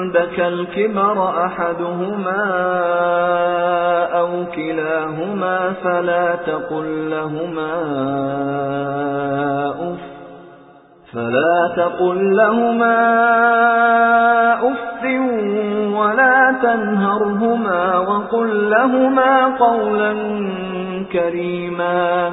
عِندَكَ الْكِبَرَ أَحَدُهُمَا أَوْ كِلَاهُمَا فَلَا تَقُل لَّهُمَا أُفٍّ فَلَا تَقُل لَّهُمَا أُفٍّ وَلَا تَنْهَرْهُمَا وَقُل لَّهُمَا قَوْلًا كَرِيمًا